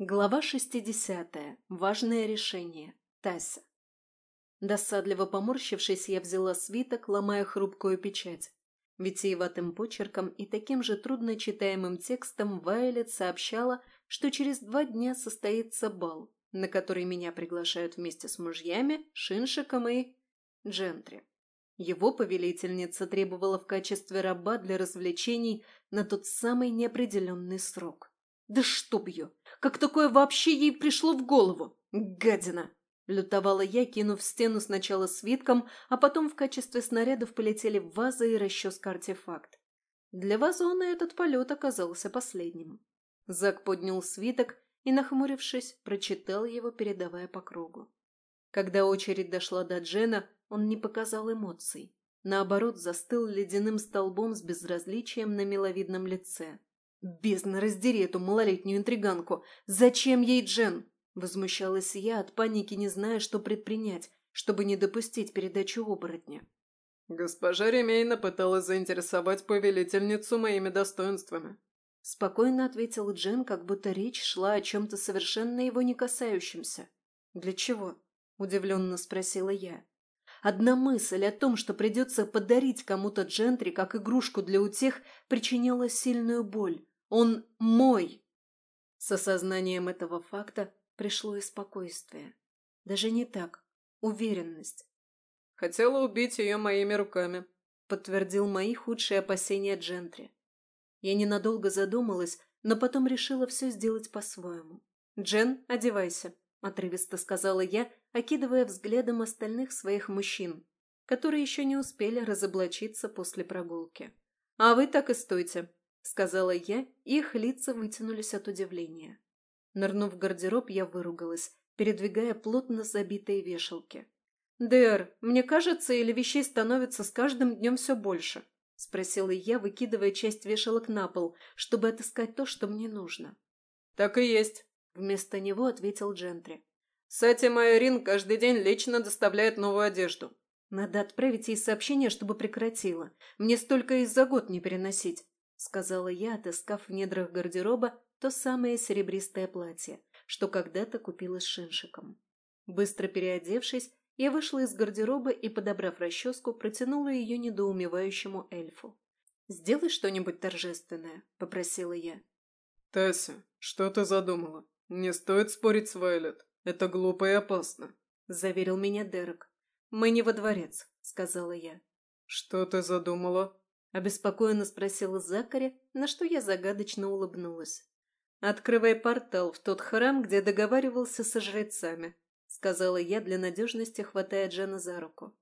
Глава 60. Важное решение. Тася. Досадливо поморщившись, я взяла свиток, ломая хрупкую печать. Витиеватым почерком и таким же трудночитаемым текстом Вайлет сообщала, что через два дня состоится бал, на который меня приглашают вместе с мужьями, Шиншиком и... Джентри. Его повелительница требовала в качестве раба для развлечений на тот самый неопределенный срок. Да чтоб ее! Как такое вообще ей пришло в голову? Гадина! Лютовала я, кинув в стену сначала свитком, а потом в качестве снарядов полетели ваза и расческа-артефакт. Для вазона этот полет оказался последним. Зак поднял свиток и, нахмурившись, прочитал его, передавая по кругу. Когда очередь дошла до Джена, он не показал эмоций. Наоборот, застыл ледяным столбом с безразличием на миловидном лице. «Бездна, раздери эту малолетнюю интриганку! Зачем ей Джен?» Возмущалась я от паники, не зная, что предпринять, чтобы не допустить передачу оборотня. «Госпожа Ремейна пыталась заинтересовать повелительницу моими достоинствами», Спокойно ответил Джен, как будто речь шла о чем-то совершенно его не касающемся. «Для чего?» – удивленно спросила я. Одна мысль о том, что придется подарить кому-то джентри как игрушку для утех, причиняла сильную боль. Он мой. С осознанием этого факта пришло и спокойствие. Даже не так. Уверенность. «Хотела убить ее моими руками», — подтвердил мои худшие опасения Джентри. Я ненадолго задумалась, но потом решила все сделать по-своему. «Джен, одевайся», — отрывисто сказала я, окидывая взглядом остальных своих мужчин, которые еще не успели разоблачиться после прогулки. «А вы так и стойте», — сказала я, и их лица вытянулись от удивления. Нырнув в гардероб, я выругалась, передвигая плотно забитые вешалки. «Дэр, мне кажется, или вещей становится с каждым днем все больше?» — спросила я, выкидывая часть вешалок на пол, чтобы отыскать то, что мне нужно. «Так и есть», — вместо него ответил Джентри. Сати Майорин каждый день лично доставляет новую одежду. Надо отправить ей сообщение, чтобы прекратила. Мне столько и за год не переносить, сказала я, отыскав в недрах гардероба то самое серебристое платье, что когда-то купила с шиншиком. Быстро переодевшись, я вышла из гардероба и, подобрав расческу, протянула ее недоумевающему эльфу. «Сделай что-нибудь торжественное», — попросила я. «Тася, что ты задумала? Не стоит спорить с Вайлет. Это глупо и опасно», — заверил меня Дерек. «Мы не во дворец», — сказала я. «Что ты задумала?» — обеспокоенно спросила Закари, на что я загадочно улыбнулась. «Открывай портал в тот храм, где договаривался со жрецами», — сказала я для надежности, хватая Джена за руку.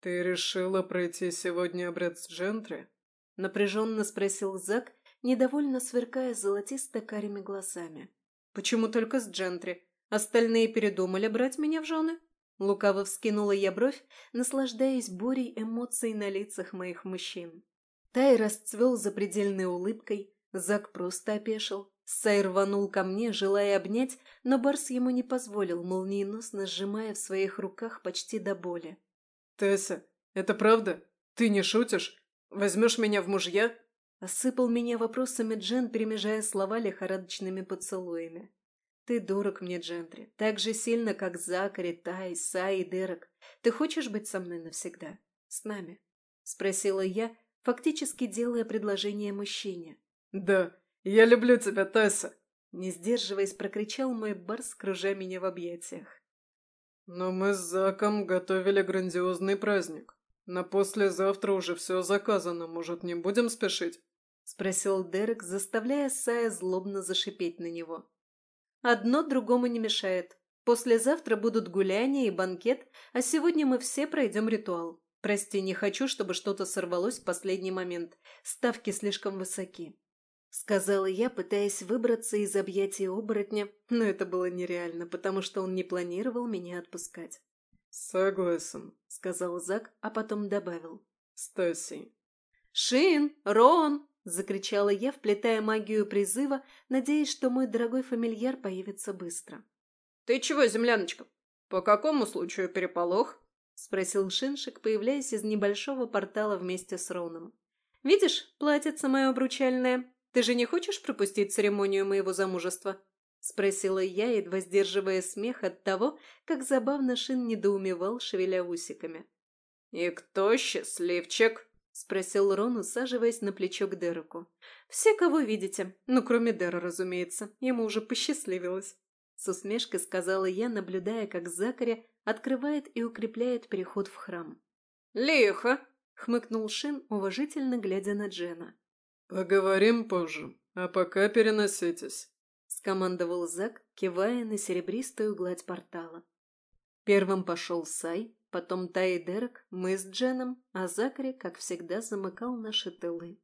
«Ты решила пройти сегодня обряд с Джентри?» — напряженно спросил Зак, недовольно сверкая золотисто-карими глазами. «Почему только с Джентри? Остальные передумали брать меня в жены?» Лукаво вскинула я бровь, наслаждаясь бурей эмоций на лицах моих мужчин. Тай расцвел запредельной улыбкой, Зак просто опешил. Сай рванул ко мне, желая обнять, но Барс ему не позволил, молниеносно сжимая в своих руках почти до боли. «Тесса, это правда? Ты не шутишь? Возьмешь меня в мужья?» Осыпал меня вопросами Джен, перемежая слова лихорадочными поцелуями. «Ты дорог мне, Джентри, так же сильно, как Закари, Тай, Сай и Дерек. Ты хочешь быть со мной навсегда? С нами?» — спросила я, фактически делая предложение мужчине. «Да, я люблю тебя, Тесса!» Не сдерживаясь, прокричал мой барс, кружа меня в объятиях. «Но мы с Заком готовили грандиозный праздник. На послезавтра уже все заказано, может, не будем спешить?» — спросил Дерек, заставляя Сая злобно зашипеть на него. Одно другому не мешает. Послезавтра будут гуляния и банкет, а сегодня мы все пройдем ритуал. Прости, не хочу, чтобы что-то сорвалось в последний момент. Ставки слишком высоки. Сказала я, пытаясь выбраться из объятий оборотня, но это было нереально, потому что он не планировал меня отпускать. «Согласен», — сказал Зак, а потом добавил. «Стаси». «Шин! Рон!» Закричала я, вплетая магию призыва, надеясь, что мой дорогой фамильяр появится быстро. «Ты чего, земляночка? По какому случаю переполох?» — спросил Шиншик, появляясь из небольшого портала вместе с Роном. «Видишь, платьице мое обручальное. Ты же не хочешь пропустить церемонию моего замужества?» — спросила я, едва сдерживая смех от того, как забавно Шин недоумевал, шевеля усиками. «И кто счастливчик?» — спросил Рон, усаживаясь на плечо к Дереку. «Все, кого видите. Ну, кроме Дера, разумеется. Ему уже посчастливилось». С усмешкой сказала я, наблюдая, как Закари открывает и укрепляет переход в храм. «Лихо!» — хмыкнул Шин, уважительно глядя на Джена. «Поговорим позже, а пока переноситесь», — скомандовал Зак, кивая на серебристую гладь портала. Первым пошел Сай, потом Тай Дерек, мы с Дженом, а Закари, как всегда, замыкал наши тылы.